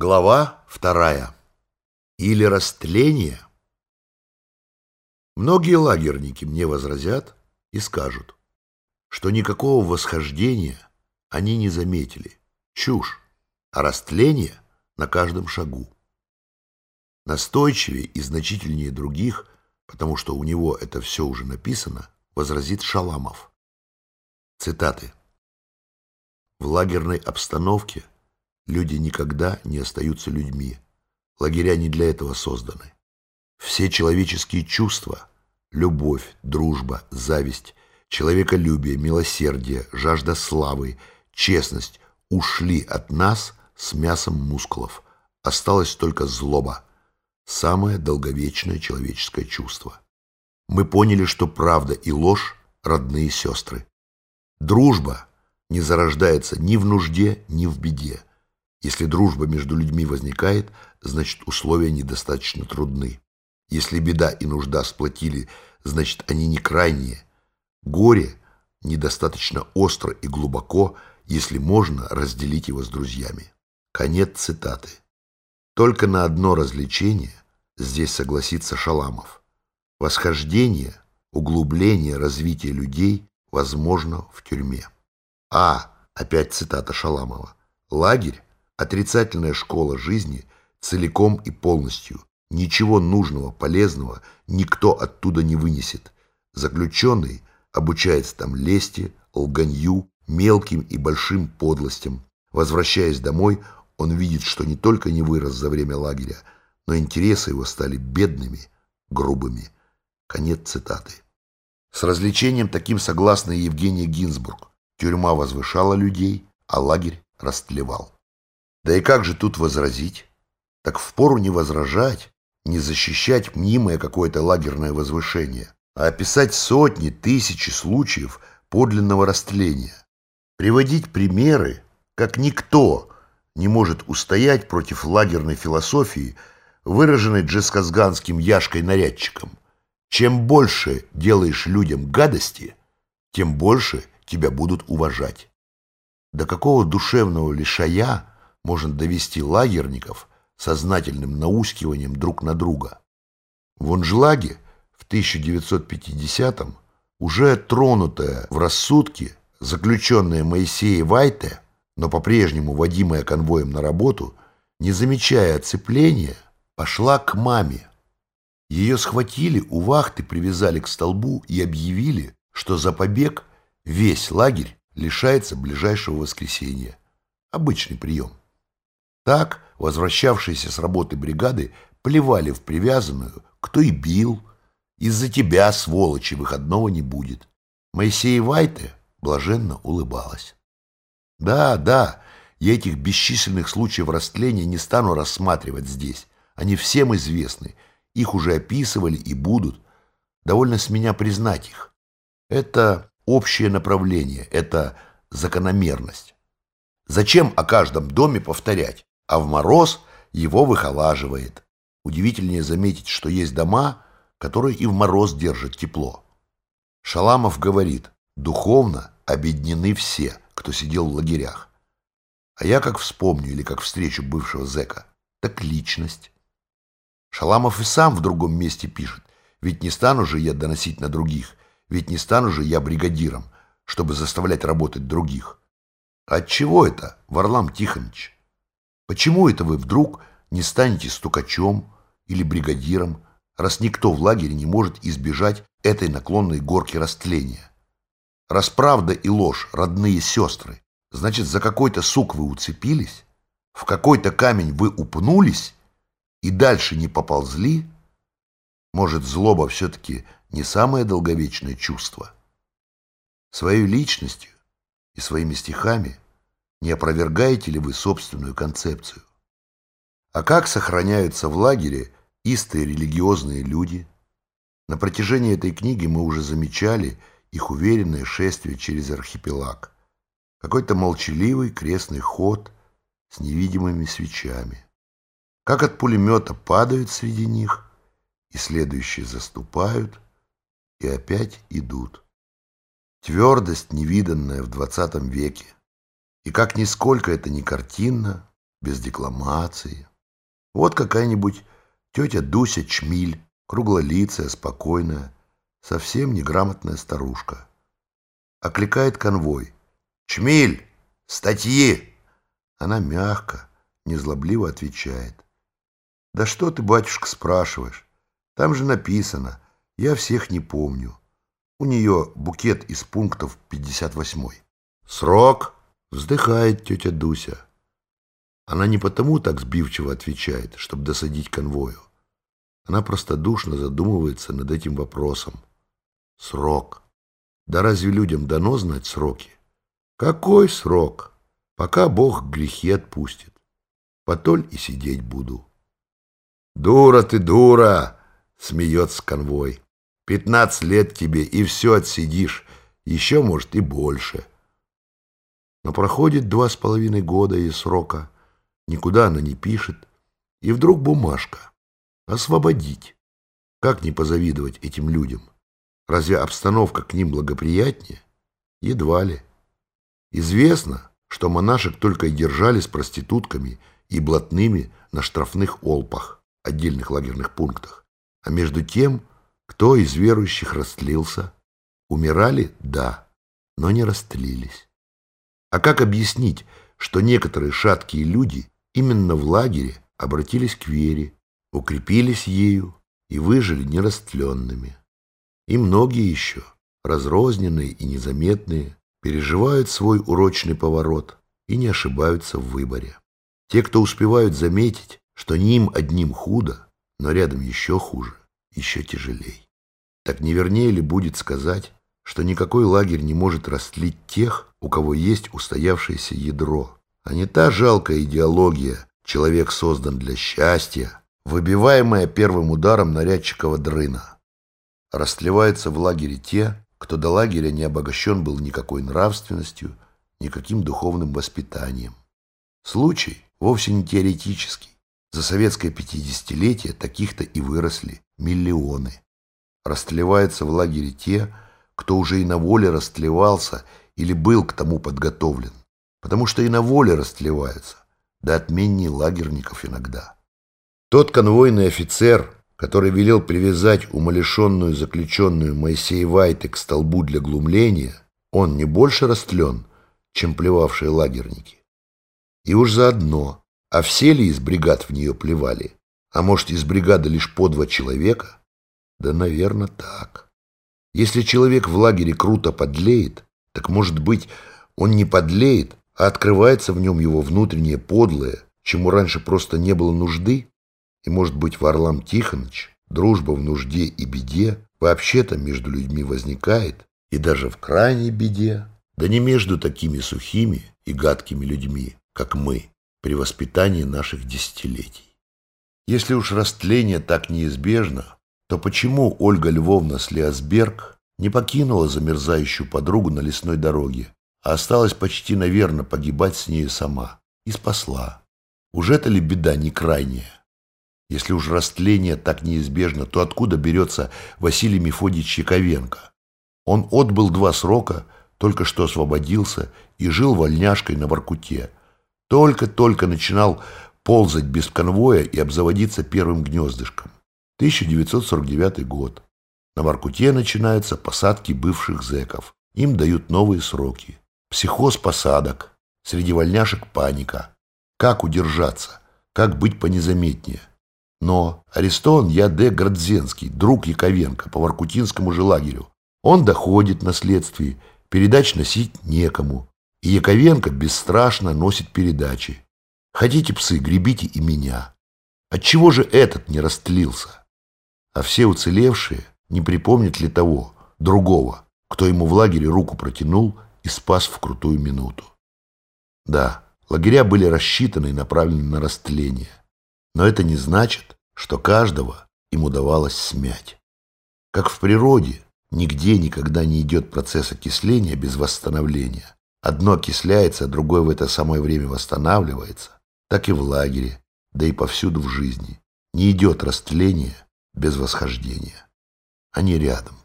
Глава вторая. Или растление. Многие лагерники мне возразят и скажут, что никакого восхождения они не заметили. Чушь, а растление на каждом шагу. Настойчивее и значительнее других, потому что у него это все уже написано, возразит Шаламов. Цитаты. В лагерной обстановке – Люди никогда не остаются людьми. Лагеря не для этого созданы. Все человеческие чувства – любовь, дружба, зависть, человеколюбие, милосердие, жажда славы, честность – ушли от нас с мясом мускулов. Осталась только злоба – самое долговечное человеческое чувство. Мы поняли, что правда и ложь – родные сестры. Дружба не зарождается ни в нужде, ни в беде. Если дружба между людьми возникает, значит условия недостаточно трудны. Если беда и нужда сплотили, значит они не крайние. Горе недостаточно остро и глубоко, если можно разделить его с друзьями. Конец цитаты. Только на одно развлечение здесь согласится Шаламов. Восхождение, углубление развития людей возможно в тюрьме. А, опять цитата Шаламова, лагерь Отрицательная школа жизни целиком и полностью. Ничего нужного, полезного никто оттуда не вынесет. Заключенный обучается там лести, лганью, мелким и большим подлостям. Возвращаясь домой, он видит, что не только не вырос за время лагеря, но интересы его стали бедными, грубыми. Конец цитаты. С развлечением таким согласна и Евгения Гинзбург. Тюрьма возвышала людей, а лагерь растлевал. Да и как же тут возразить? Так впору не возражать, не защищать мнимое какое-то лагерное возвышение, а описать сотни, тысячи случаев подлинного растления. Приводить примеры, как никто не может устоять против лагерной философии, выраженной джесказганским Яшкой-нарядчиком. Чем больше делаешь людям гадости, тем больше тебя будут уважать. До какого душевного лишая можно довести лагерников сознательным наускиванием друг на друга. В Унжлаге в 1950-м уже тронутая в рассудке заключенная Моисея Вайте, но по-прежнему водимая конвоем на работу, не замечая оцепления, пошла к маме. Ее схватили, у вахты привязали к столбу и объявили, что за побег весь лагерь лишается ближайшего воскресенья. Обычный прием. Так возвращавшиеся с работы бригады плевали в привязанную, кто и бил. Из-за тебя, сволочи, выходного не будет. Моисей Вайте блаженно улыбалась. Да, да, я этих бесчисленных случаев растления не стану рассматривать здесь. Они всем известны, их уже описывали и будут. Довольно с меня признать их. Это общее направление, это закономерность. Зачем о каждом доме повторять? А в мороз его выхолаживает. Удивительнее заметить, что есть дома, которые и в мороз держат тепло. Шаламов говорит, духовно обеднены все, кто сидел в лагерях. А я как вспомню или как встречу бывшего зэка, так личность. Шаламов и сам в другом месте пишет, ведь не стану же я доносить на других, ведь не стану же я бригадиром, чтобы заставлять работать других. От чего это, Варлам Тихонович? Почему это вы вдруг не станете стукачом или бригадиром, раз никто в лагере не может избежать этой наклонной горки растления? Раз правда и ложь – родные сестры, значит, за какой-то сук вы уцепились, в какой-то камень вы упнулись и дальше не поползли? Может, злоба все-таки не самое долговечное чувство? Своей личностью и своими стихами – не опровергаете ли вы собственную концепцию? А как сохраняются в лагере истые религиозные люди? На протяжении этой книги мы уже замечали их уверенное шествие через архипелаг. Какой-то молчаливый крестный ход с невидимыми свечами. Как от пулемета падают среди них, и следующие заступают, и опять идут. Твердость, невиданная в двадцатом веке, и как нисколько это не картинно, без декламации. Вот какая-нибудь тетя Дуся Чмиль, круглолицая, спокойная, совсем неграмотная старушка. Окликает конвой. «Чмиль! Статьи!» Она мягко, незлобливо отвечает. «Да что ты, батюшка, спрашиваешь? Там же написано. Я всех не помню. У нее букет из пунктов 58. «Срок!» — вздыхает тетя Дуся. Она не потому так сбивчиво отвечает, чтобы досадить конвою. Она простодушно задумывается над этим вопросом. Срок. Да разве людям дано знать сроки? Какой срок? Пока Бог грехи отпустит. Потоль и сидеть буду. Дура ты, дура! Смеется конвой. Пятнадцать лет тебе, и все отсидишь. Еще, может, и больше. Но проходит два с половиной года и срока. Никуда она не пишет. И вдруг бумажка. Освободить. Как не позавидовать этим людям? Разве обстановка к ним благоприятнее? Едва ли. Известно, что монашек только и держали с проститутками и блатными на штрафных олпах, отдельных лагерных пунктах. А между тем кто из верующих растлился? Умирали? Да, но не растлились. А как объяснить, что некоторые шаткие люди именно в лагере обратились к вере, укрепились ею и выжили нерастленными? И многие еще, разрозненные и незаметные, переживают свой урочный поворот и не ошибаются в выборе. Те, кто успевают заметить, что не им одним худо, но рядом еще хуже, еще тяжелей. Так не вернее ли будет сказать, что никакой лагерь не может растлить тех, у кого есть устоявшееся ядро, а не та жалкая идеология «человек создан для счастья», выбиваемая первым ударом нарядчикова дрына. Растлеваются в лагере те, кто до лагеря не обогащен был никакой нравственностью, никаким духовным воспитанием. Случай вовсе не теоретический. За советское пятидесятилетие таких-то и выросли миллионы. Растлеваются в лагере те, кто уже и на воле растлевался или был к тому подготовлен, потому что и на воле растлеваются, да отменнее лагерников иногда. Тот конвойный офицер, который велел привязать умалишенную заключенную Моисея Вайты к столбу для глумления, он не больше растлен, чем плевавшие лагерники. И уж заодно, а все ли из бригад в нее плевали? А может, из бригады лишь по два человека? Да, наверное, так. Если человек в лагере круто подлеет, так, может быть, он не подлеет, а открывается в нем его внутреннее подлое, чему раньше просто не было нужды? И, может быть, Варлам Тихонович, дружба в нужде и беде вообще-то между людьми возникает, и даже в крайней беде, да не между такими сухими и гадкими людьми, как мы, при воспитании наших десятилетий. Если уж растление так неизбежно, то почему Ольга Львовна Слиасберг не покинула замерзающую подругу на лесной дороге, а осталась почти, наверное, погибать с нею сама и спасла? Уже это ли беда не крайняя? Если уж растление так неизбежно, то откуда берется Василий Мефодьевич Яковенко? Он отбыл два срока, только что освободился и жил вольняшкой на Воркуте. Только-только начинал ползать без конвоя и обзаводиться первым гнездышком. 1949 год. На Воркуте начинаются посадки бывших зэков. Им дают новые сроки. Психоз посадок. Среди вольняшек паника. Как удержаться? Как быть понезаметнее? Но арестован я Д. Градзенский, друг Яковенко, по Воркутинскому же лагерю. Он доходит на следствие, передач носить некому. И Яковенко бесстрашно носит передачи. Хотите, псы, гребите и меня. Отчего же этот не растлился? А все уцелевшие не припомнят ли того, другого, кто ему в лагере руку протянул и спас в крутую минуту? Да, лагеря были рассчитаны и направлены на растление. Но это не значит, что каждого им удавалось смять. Как в природе, нигде никогда не идет процесс окисления без восстановления. Одно окисляется, а другое в это самое время восстанавливается так и в лагере, да и повсюду в жизни. Не идет растление без восхождения. Они рядом.